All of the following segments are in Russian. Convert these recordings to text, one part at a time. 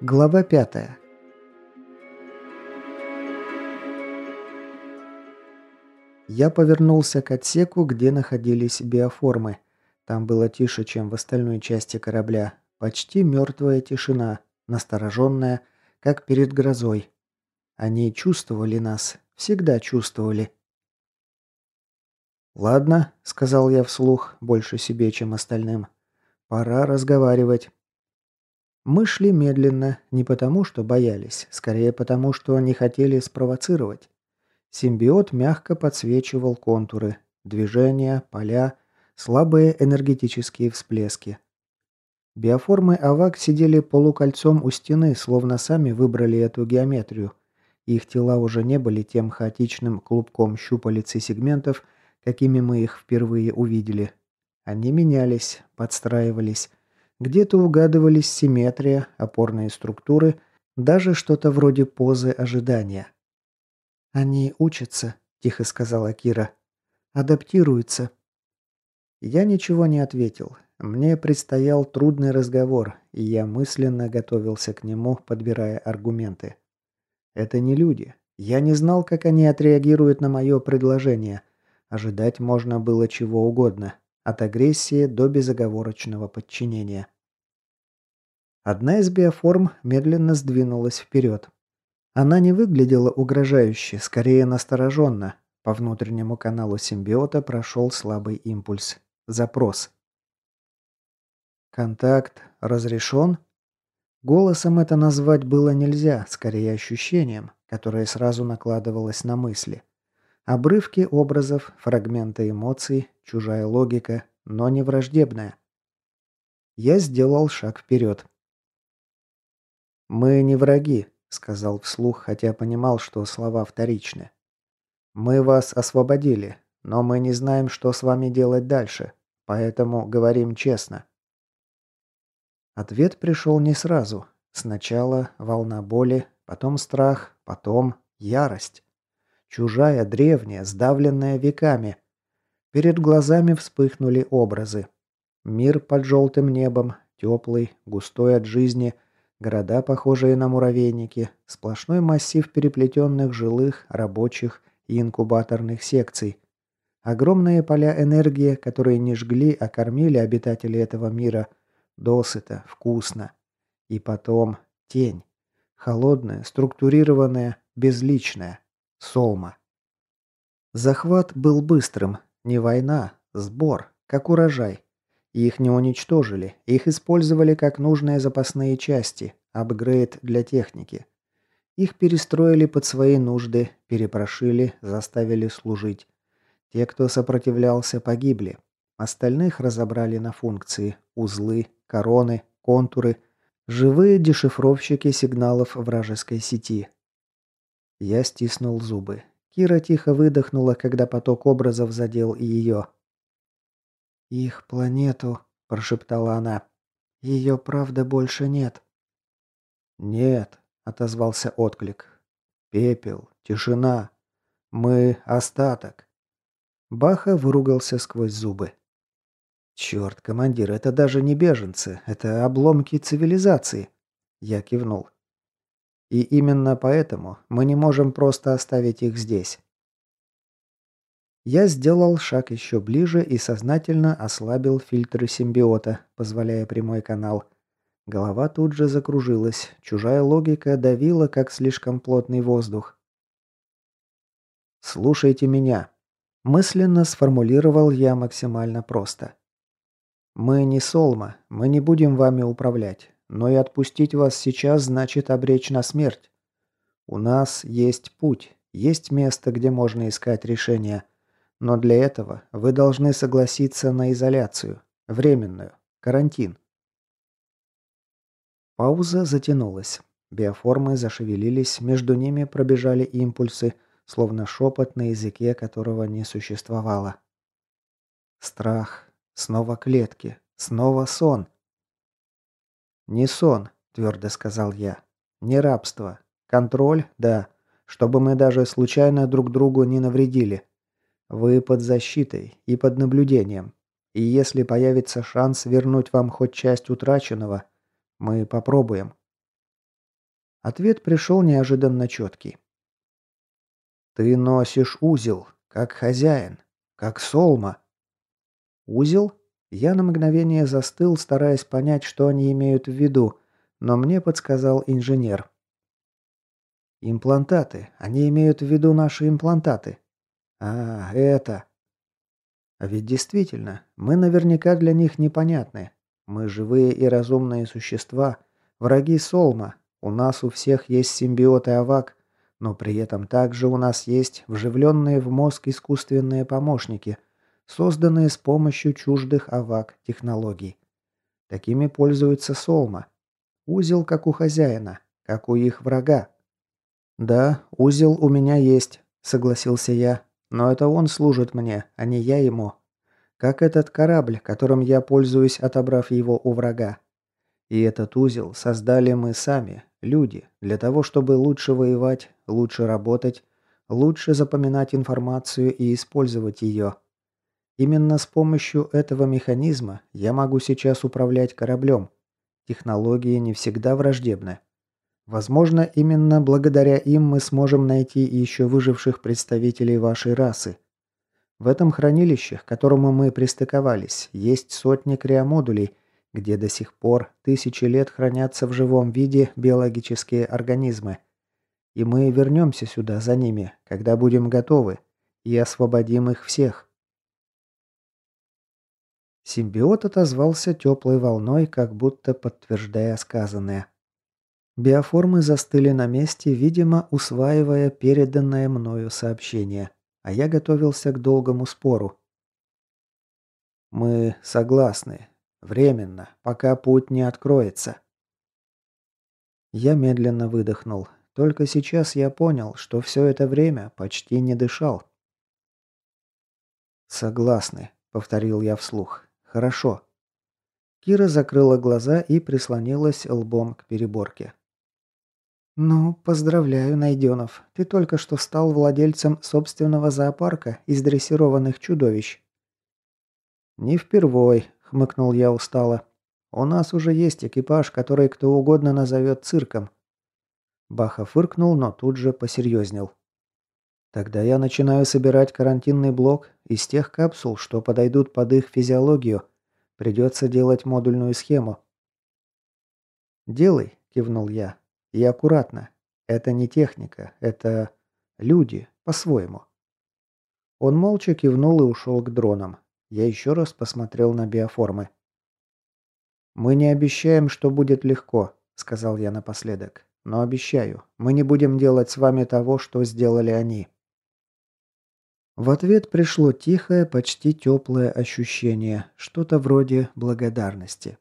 Глава пятая. Я повернулся к отсеку, где находились биоформы. Там было тише, чем в остальной части корабля. Почти мертвая тишина, настороженная, как перед грозой. Они чувствовали нас, всегда чувствовали. «Ладно», — сказал я вслух, больше себе, чем остальным. «Пора разговаривать». Мы шли медленно, не потому, что боялись, скорее потому, что не хотели спровоцировать. Симбиот мягко подсвечивал контуры, движения, поля, слабые энергетические всплески. Биоформы АВАК сидели полукольцом у стены, словно сами выбрали эту геометрию. Их тела уже не были тем хаотичным клубком щупалец и сегментов, какими мы их впервые увидели. Они менялись, подстраивались, где-то угадывались симметрия, опорные структуры, даже что-то вроде позы ожидания. «Они учатся», – тихо сказала Кира. «Адаптируются». Я ничего не ответил. Мне предстоял трудный разговор, и я мысленно готовился к нему, подбирая аргументы. Это не люди. Я не знал, как они отреагируют на мое предложение. Ожидать можно было чего угодно. От агрессии до безоговорочного подчинения. Одна из биоформ медленно сдвинулась вперед. Она не выглядела угрожающе, скорее настороженно. По внутреннему каналу симбиота прошел слабый импульс. Запрос. «Контакт разрешен?» Голосом это назвать было нельзя, скорее ощущением, которое сразу накладывалось на мысли. Обрывки образов, фрагменты эмоций, чужая логика, но не враждебная. Я сделал шаг вперед. «Мы не враги», — сказал вслух, хотя понимал, что слова вторичны. «Мы вас освободили, но мы не знаем, что с вами делать дальше, поэтому говорим честно». Ответ пришел не сразу. Сначала волна боли, потом страх, потом ярость. Чужая, древняя, сдавленная веками. Перед глазами вспыхнули образы. Мир под желтым небом, теплый, густой от жизни, города, похожие на муравейники, сплошной массив переплетенных жилых, рабочих и инкубаторных секций. Огромные поля энергии, которые не жгли, а кормили обитателей этого мира. Досыта, вкусно. И потом тень. Холодная, структурированная, безличная. Солма. Захват был быстрым. Не война, сбор, как урожай. Их не уничтожили, их использовали как нужные запасные части, апгрейд для техники. Их перестроили под свои нужды, перепрошили, заставили служить. Те, кто сопротивлялся, погибли. Остальных разобрали на функции, узлы, короны, контуры, живые дешифровщики сигналов вражеской сети. Я стиснул зубы. Кира тихо выдохнула, когда поток образов задел и ее. «Их планету», – прошептала она. «Ее, правда, больше нет». «Нет», – отозвался отклик. «Пепел, тишина. Мы остаток». Баха выругался сквозь зубы. «Черт, командир, это даже не беженцы, это обломки цивилизации». Я кивнул. И именно поэтому мы не можем просто оставить их здесь. Я сделал шаг еще ближе и сознательно ослабил фильтры симбиота, позволяя прямой канал. Голова тут же закружилась, чужая логика давила, как слишком плотный воздух. «Слушайте меня», – мысленно сформулировал я максимально просто. «Мы не Солма, мы не будем вами управлять. Но и отпустить вас сейчас значит обречь на смерть. У нас есть путь, есть место, где можно искать решение. Но для этого вы должны согласиться на изоляцию, временную, карантин. Пауза затянулась. Биоформы зашевелились, между ними пробежали импульсы, словно шепот на языке, которого не существовало. Страх. Снова клетки. Снова сон. «Не сон», – твердо сказал я. «Не рабство. Контроль – да. Чтобы мы даже случайно друг другу не навредили. Вы под защитой и под наблюдением. И если появится шанс вернуть вам хоть часть утраченного, мы попробуем. Ответ пришел неожиданно четкий. Ты носишь узел, как хозяин, как солма. Узел? Я на мгновение застыл, стараясь понять, что они имеют в виду, но мне подсказал инженер. Имплантаты. Они имеют в виду наши имплантаты. А, это. А ведь действительно, мы наверняка для них непонятны. Мы живые и разумные существа, враги Солма. У нас у всех есть симбиоты Авак, но при этом также у нас есть вживленные в мозг искусственные помощники, созданные с помощью чуждых Авак технологий. Такими пользуется Солма. Узел как у хозяина, как у их врага. «Да, узел у меня есть», — согласился я. «Но это он служит мне, а не я ему. Как этот корабль, которым я пользуюсь, отобрав его у врага. И этот узел создали мы сами, люди, для того, чтобы лучше воевать, лучше работать, лучше запоминать информацию и использовать ее. Именно с помощью этого механизма я могу сейчас управлять кораблем. Технологии не всегда враждебны. Возможно, именно благодаря им мы сможем найти еще выживших представителей вашей расы. В этом хранилище, к которому мы пристыковались, есть сотни криомодулей, где до сих пор тысячи лет хранятся в живом виде биологические организмы. И мы вернемся сюда за ними, когда будем готовы, и освободим их всех. Симбиот отозвался теплой волной, как будто подтверждая сказанное. Биоформы застыли на месте, видимо, усваивая переданное мною сообщение, а я готовился к долгому спору. «Мы согласны. Временно, пока путь не откроется». Я медленно выдохнул. Только сейчас я понял, что все это время почти не дышал. «Согласны», — повторил я вслух. «Хорошо». Кира закрыла глаза и прислонилась лбом к переборке. «Ну, поздравляю, Найденов. Ты только что стал владельцем собственного зоопарка из дрессированных чудовищ». «Не впервой», — хмыкнул я устало. «У нас уже есть экипаж, который кто угодно назовет цирком». Баха фыркнул, но тут же посерьезнел. «Тогда я начинаю собирать карантинный блок из тех капсул, что подойдут под их физиологию. Придется делать модульную схему». «Делай», — кивнул я. И аккуратно. Это не техника, это люди, по-своему. Он молча кивнул и ушел к дронам. Я еще раз посмотрел на биоформы. «Мы не обещаем, что будет легко», — сказал я напоследок. «Но обещаю, мы не будем делать с вами того, что сделали они». В ответ пришло тихое, почти теплое ощущение, что-то вроде благодарности.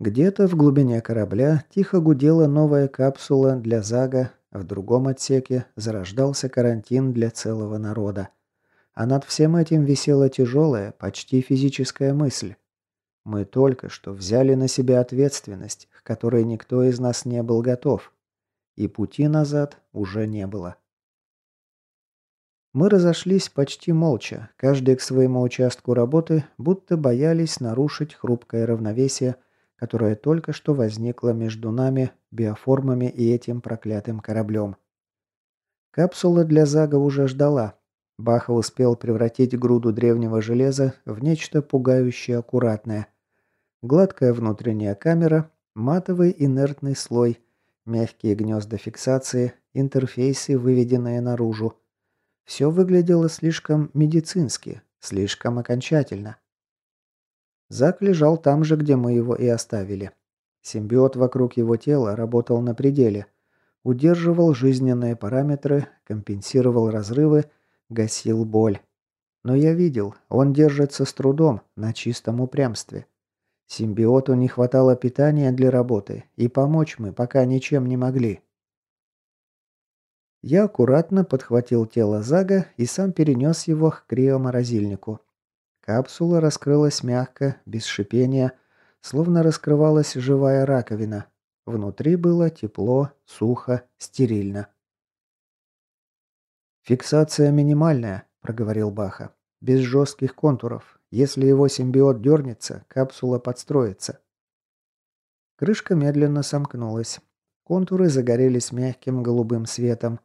Где-то в глубине корабля тихо гудела новая капсула для Зага, в другом отсеке зарождался карантин для целого народа. А над всем этим висела тяжелая, почти физическая мысль. Мы только что взяли на себя ответственность, к которой никто из нас не был готов. И пути назад уже не было. Мы разошлись почти молча, каждый к своему участку работы, будто боялись нарушить хрупкое равновесие, которая только что возникла между нами, биоформами и этим проклятым кораблем. Капсула для Зага уже ждала. Баха успел превратить груду древнего железа в нечто пугающе аккуратное. Гладкая внутренняя камера, матовый инертный слой, мягкие гнезда фиксации, интерфейсы, выведенные наружу. Все выглядело слишком медицински, слишком окончательно. Зак лежал там же, где мы его и оставили. Симбиот вокруг его тела работал на пределе. Удерживал жизненные параметры, компенсировал разрывы, гасил боль. Но я видел, он держится с трудом, на чистом упрямстве. Симбиоту не хватало питания для работы, и помочь мы пока ничем не могли. Я аккуратно подхватил тело Зага и сам перенес его к криоморозильнику. Капсула раскрылась мягко, без шипения, словно раскрывалась живая раковина. Внутри было тепло, сухо, стерильно. «Фиксация минимальная», – проговорил Баха. «Без жестких контуров. Если его симбиот дернется, капсула подстроится». Крышка медленно сомкнулась. Контуры загорелись мягким голубым светом.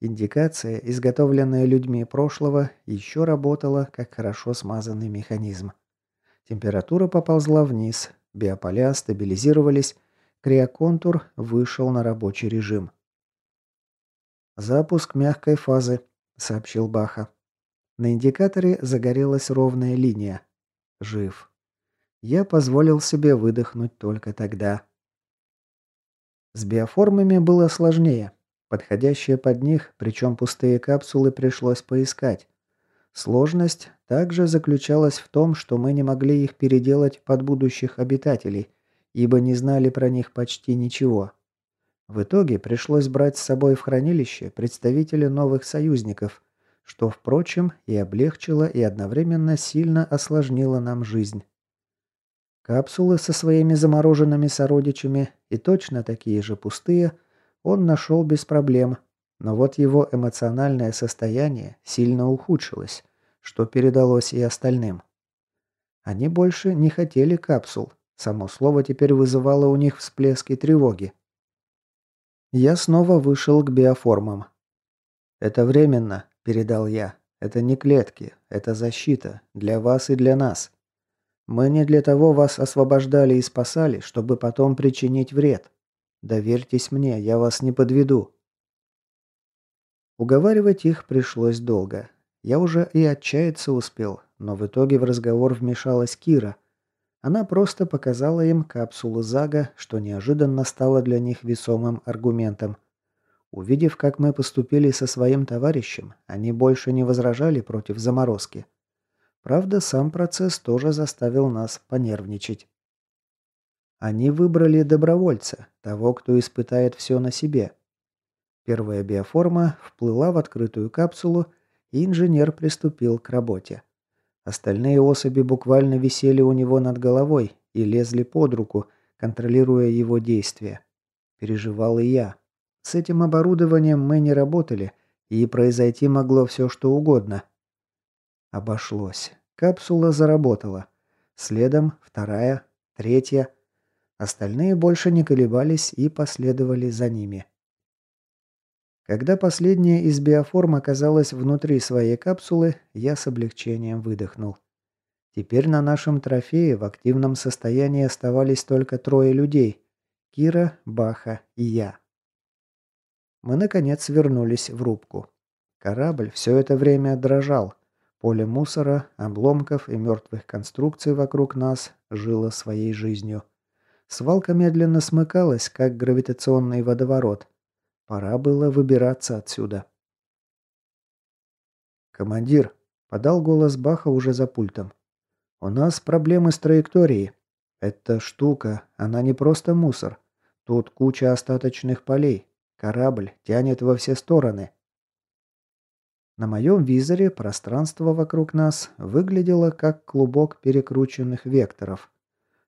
Индикация, изготовленная людьми прошлого, еще работала, как хорошо смазанный механизм. Температура поползла вниз, биополя стабилизировались, криоконтур вышел на рабочий режим. «Запуск мягкой фазы», — сообщил Баха. На индикаторе загорелась ровная линия. Жив. Я позволил себе выдохнуть только тогда. С биоформами было сложнее. Подходящие под них, причем пустые капсулы пришлось поискать. Сложность также заключалась в том, что мы не могли их переделать под будущих обитателей, ибо не знали про них почти ничего. В итоге пришлось брать с собой в хранилище представителей новых союзников, что, впрочем, и облегчило, и одновременно сильно осложнило нам жизнь. Капсулы со своими замороженными сородичами и точно такие же пустые – он нашел без проблем, но вот его эмоциональное состояние сильно ухудшилось, что передалось и остальным. Они больше не хотели капсул. Само слово теперь вызывало у них всплески тревоги. Я снова вышел к биоформам. «Это временно», – передал я. «Это не клетки, это защита. Для вас и для нас. Мы не для того вас освобождали и спасали, чтобы потом причинить вред. Доверьтесь мне, я вас не подведу». Уговаривать их пришлось долго. Я уже и отчаяться успел, но в итоге в разговор вмешалась Кира. Она просто показала им капсулу Зага, что неожиданно стало для них весомым аргументом. Увидев, как мы поступили со своим товарищем, они больше не возражали против заморозки. Правда, сам процесс тоже заставил нас понервничать. Они выбрали добровольца, того, кто испытает все на себе. Первая биоформа вплыла в открытую капсулу, и инженер приступил к работе. Остальные особи буквально висели у него над головой и лезли под руку, контролируя его действия. Переживал и я. С этим оборудованием мы не работали, и произойти могло все что угодно. Обошлось. Капсула заработала. Следом вторая, третья. Остальные больше не колебались и последовали за ними. Когда последняя из биоформ оказалась внутри своей капсулы, я с облегчением выдохнул. Теперь на нашем трофее в активном состоянии оставались только трое людей – Кира, Баха и я. Мы, наконец, вернулись в рубку. Корабль все это время дрожал. Поле мусора, обломков и мертвых конструкций вокруг нас жило своей жизнью. Свалка медленно смыкалась, как гравитационный водоворот. Пора было выбираться отсюда. «Командир», — подал голос Баха уже за пультом. «У нас проблемы с траекторией. Эта штука, она не просто мусор. Тут куча остаточных полей. Корабль тянет во все стороны». На моем визоре пространство вокруг нас выглядело как клубок перекрученных векторов.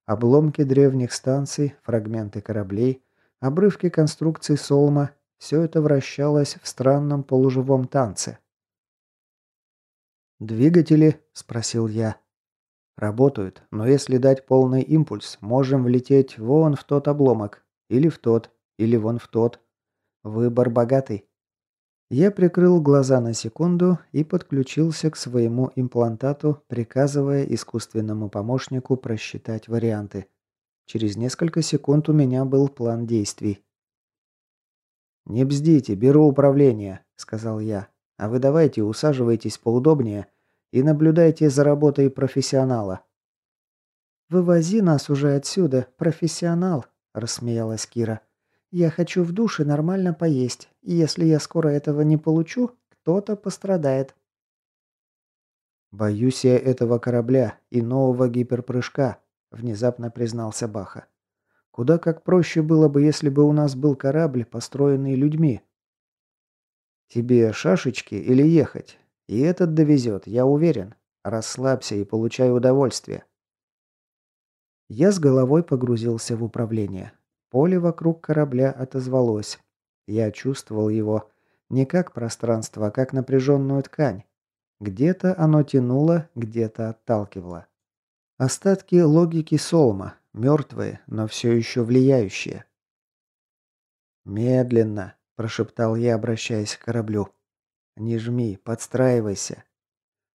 Обломки древних станций, фрагменты кораблей, обрывки конструкций Солма – все это вращалось в странном полуживом танце. «Двигатели?» – спросил я. «Работают, но если дать полный импульс, можем влететь вон в тот обломок, или в тот, или вон в тот. Выбор богатый». Я прикрыл глаза на секунду и подключился к своему имплантату, приказывая искусственному помощнику просчитать варианты. Через несколько секунд у меня был план действий. «Не бздите, беру управление», — сказал я. «А вы давайте усаживайтесь поудобнее и наблюдайте за работой профессионала». «Вывози нас уже отсюда, профессионал», — рассмеялась Кира. Я хочу в душе нормально поесть, и если я скоро этого не получу, кто-то пострадает. «Боюсь я этого корабля и нового гиперпрыжка», — внезапно признался Баха. «Куда как проще было бы, если бы у нас был корабль, построенный людьми». «Тебе шашечки или ехать? И этот довезет, я уверен. Расслабься и получай удовольствие». Я с головой погрузился в управление. Поле вокруг корабля отозвалось. Я чувствовал его. Не как пространство, а как напряженную ткань. Где-то оно тянуло, где-то отталкивало. Остатки логики Солма, мертвые, но все еще влияющие. «Медленно», – прошептал я, обращаясь к кораблю. «Не жми, подстраивайся».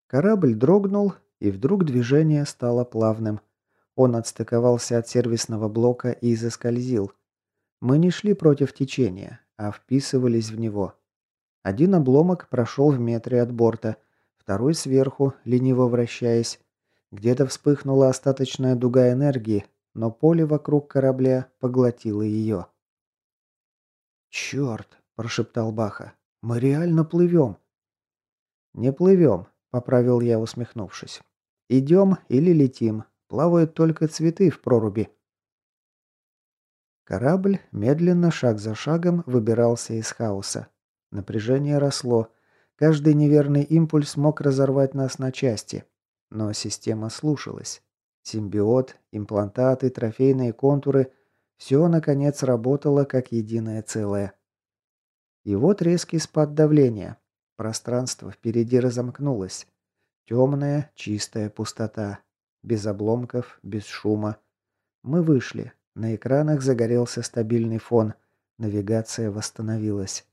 Корабль дрогнул, и вдруг движение стало плавным. Он отстыковался от сервисного блока и заскользил. Мы не шли против течения, а вписывались в него. Один обломок прошел в метре от борта, второй сверху, лениво вращаясь. Где-то вспыхнула остаточная дуга энергии, но поле вокруг корабля поглотило ее. «Черт!» – прошептал Баха. «Мы реально плывем!» «Не плывем», – поправил я, усмехнувшись. «Идем или летим. Плавают только цветы в проруби». Корабль медленно, шаг за шагом, выбирался из хаоса. Напряжение росло. Каждый неверный импульс мог разорвать нас на части. Но система слушалась. Симбиот, имплантаты, трофейные контуры – все, наконец, работало как единое целое. И вот резкий спад давления. Пространство впереди разомкнулось. Темная, чистая пустота. Без обломков, без шума. Мы вышли. На экранах загорелся стабильный фон. Навигация восстановилась.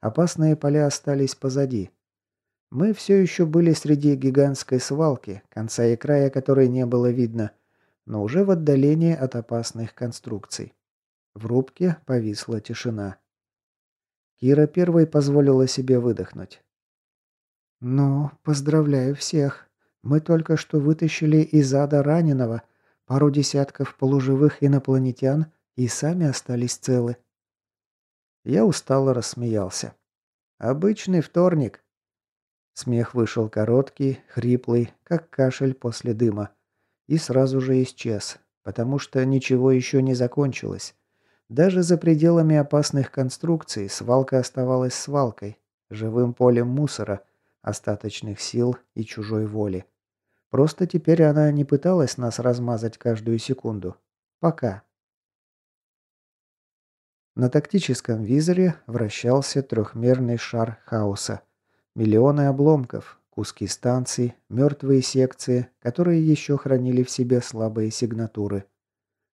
Опасные поля остались позади. Мы все еще были среди гигантской свалки, конца и края которой не было видно, но уже в отдалении от опасных конструкций. В рубке повисла тишина. Кира первой позволила себе выдохнуть. «Ну, поздравляю всех. Мы только что вытащили из ада раненого, пару десятков полуживых инопланетян и сами остались целы. Я устало рассмеялся. «Обычный вторник». Смех вышел короткий, хриплый, как кашель после дыма. И сразу же исчез, потому что ничего еще не закончилось. Даже за пределами опасных конструкций свалка оставалась свалкой, живым полем мусора, остаточных сил и чужой воли. Просто теперь она не пыталась нас размазать каждую секунду. Пока. На тактическом визоре вращался трехмерный шар хаоса. Миллионы обломков, куски станций, мертвые секции, которые еще хранили в себе слабые сигнатуры.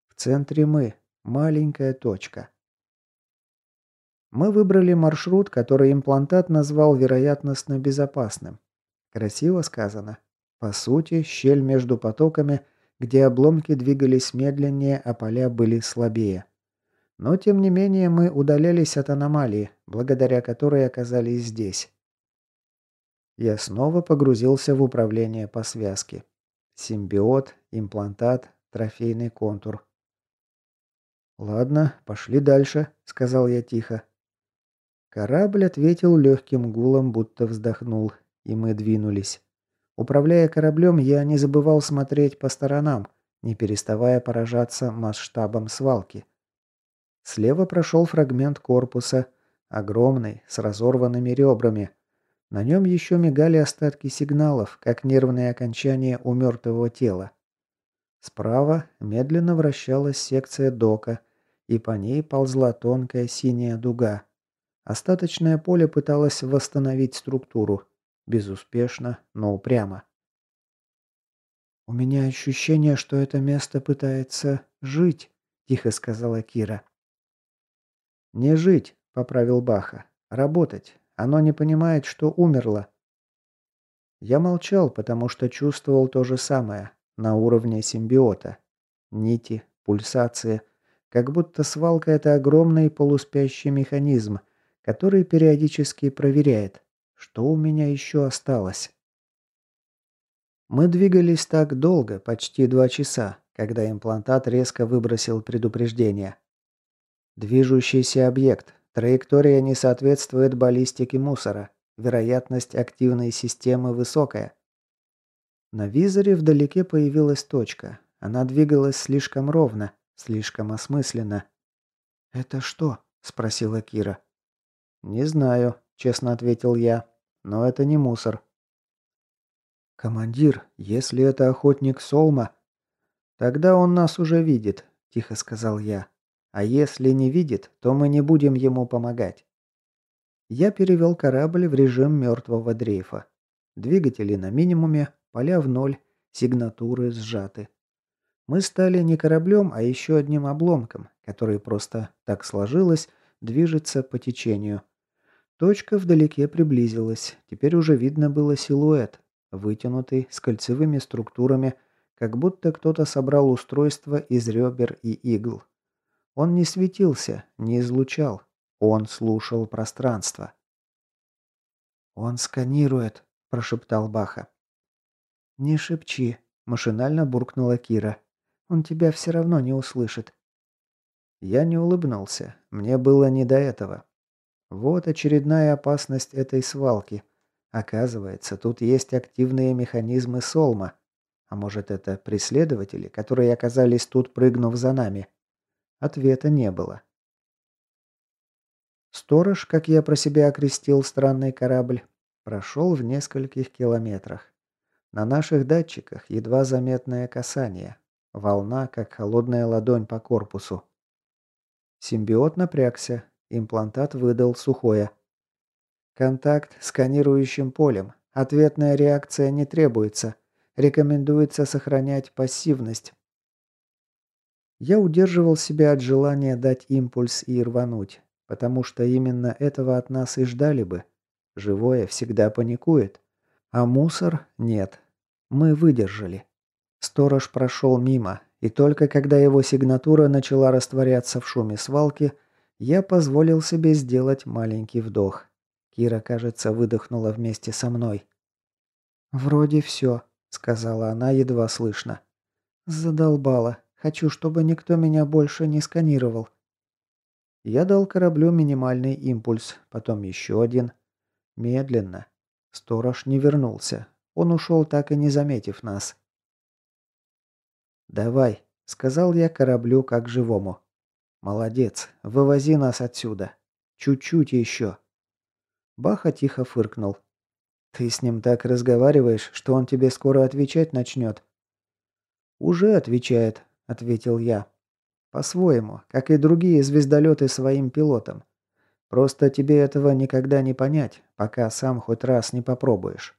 В центре мы, маленькая точка. Мы выбрали маршрут, который имплантат назвал вероятностно безопасным. Красиво сказано. По сути, щель между потоками, где обломки двигались медленнее, а поля были слабее. Но тем не менее мы удалялись от аномалии, благодаря которой оказались здесь. Я снова погрузился в управление по связке. Симбиот, имплантат, трофейный контур. «Ладно, пошли дальше», — сказал я тихо. Корабль ответил легким гулом, будто вздохнул, и мы двинулись. Управляя кораблем, я не забывал смотреть по сторонам, не переставая поражаться масштабом свалки. Слева прошел фрагмент корпуса, огромный, с разорванными ребрами. На нем еще мигали остатки сигналов, как нервные окончания у мертвого тела. Справа медленно вращалась секция дока, и по ней ползла тонкая синяя дуга. Остаточное поле пыталось восстановить структуру. Безуспешно, но упрямо. «У меня ощущение, что это место пытается жить», – тихо сказала Кира. «Не жить», — поправил Баха. «Работать. Оно не понимает, что умерло». Я молчал, потому что чувствовал то же самое, на уровне симбиота. Нити, пульсация. Как будто свалка – это огромный полуспящий механизм, который периодически проверяет, что у меня еще осталось. Мы двигались так долго, почти два часа, когда имплантат резко выбросил предупреждение. Движущийся объект. Траектория не соответствует баллистике мусора. Вероятность активной системы высокая. На визоре вдалеке появилась точка. Она двигалась слишком ровно, слишком осмысленно. «Это что?» – спросила Кира. «Не знаю», – честно ответил я. «Но это не мусор». «Командир, если это охотник Солма...» «Тогда он нас уже видит», – тихо сказал я. А если не видит, то мы не будем ему помогать. Я перевел корабль в режим мертвого дрейфа. Двигатели на минимуме, поля в ноль, сигнатуры сжаты. Мы стали не кораблем, а еще одним обломком, который просто так сложилось, движется по течению. Точка вдалеке приблизилась. Теперь уже видно было силуэт, вытянутый, с кольцевыми структурами, как будто кто-то собрал устройство из ребер и игл. Он не светился, не излучал. Он слушал пространство. «Он сканирует», – прошептал Баха. «Не шепчи», – машинально буркнула Кира. «Он тебя все равно не услышит». Я не улыбнулся. Мне было не до этого. Вот очередная опасность этой свалки. Оказывается, тут есть активные механизмы Солма. А может, это преследователи, которые оказались тут, прыгнув за нами? Ответа не было. Сторож, как я про себя окрестил странный корабль, прошел в нескольких километрах. На наших датчиках едва заметное касание. Волна, как холодная ладонь по корпусу. Симбиот напрягся. Имплантат выдал сухое. Контакт с сканирующим полем. Ответная реакция не требуется. Рекомендуется сохранять пассивность. Я удерживал себя от желания дать импульс и рвануть, потому что именно этого от нас и ждали бы. Живое всегда паникует, а мусор нет. Мы выдержали. Сторож прошел мимо, и только когда его сигнатура начала растворяться в шуме свалки, я позволил себе сделать маленький вдох. Кира, кажется, выдохнула вместе со мной. «Вроде все», — сказала она едва слышно. «Задолбала. Хочу, чтобы никто меня больше не сканировал. Я дал кораблю минимальный импульс, потом еще один. Медленно. Сторож не вернулся. Он ушел, так и не заметив нас. «Давай», — сказал я кораблю как живому. «Молодец, вывози нас отсюда. Чуть-чуть еще». Баха тихо фыркнул. «Ты с ним так разговариваешь, что он тебе скоро отвечать начнет». «Уже отвечает», ответил я. По-своему, как и другие звездолеты своим пилотам. Просто тебе этого никогда не понять, пока сам хоть раз не попробуешь.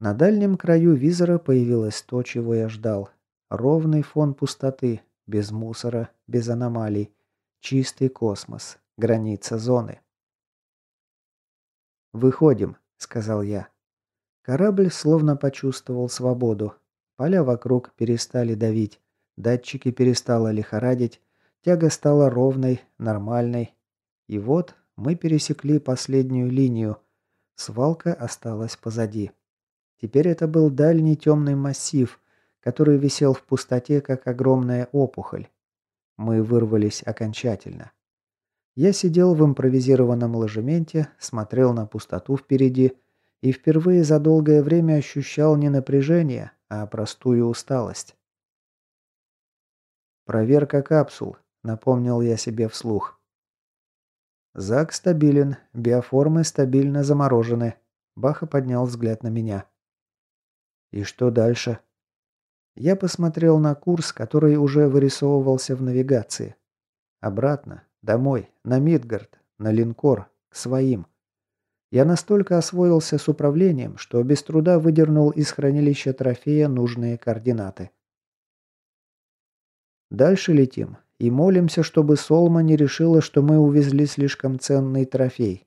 На дальнем краю визора появилось то, чего я ждал. Ровный фон пустоты, без мусора, без аномалий. Чистый космос, граница зоны. «Выходим», — сказал я. Корабль словно почувствовал свободу, Поля вокруг перестали давить, датчики перестало лихорадить, тяга стала ровной, нормальной. И вот мы пересекли последнюю линию. Свалка осталась позади. Теперь это был дальний темный массив, который висел в пустоте, как огромная опухоль. Мы вырвались окончательно. Я сидел в импровизированном ложементе, смотрел на пустоту впереди и впервые за долгое время ощущал не напряжение, а простую усталость. «Проверка капсул», — напомнил я себе вслух. «Зак стабилен, биоформы стабильно заморожены». Баха поднял взгляд на меня. «И что дальше?» Я посмотрел на курс, который уже вырисовывался в навигации. Обратно, домой, на Мидгард, на линкор, к своим. Я настолько освоился с управлением, что без труда выдернул из хранилища трофея нужные координаты. Дальше летим и молимся, чтобы Солма не решила, что мы увезли слишком ценный трофей.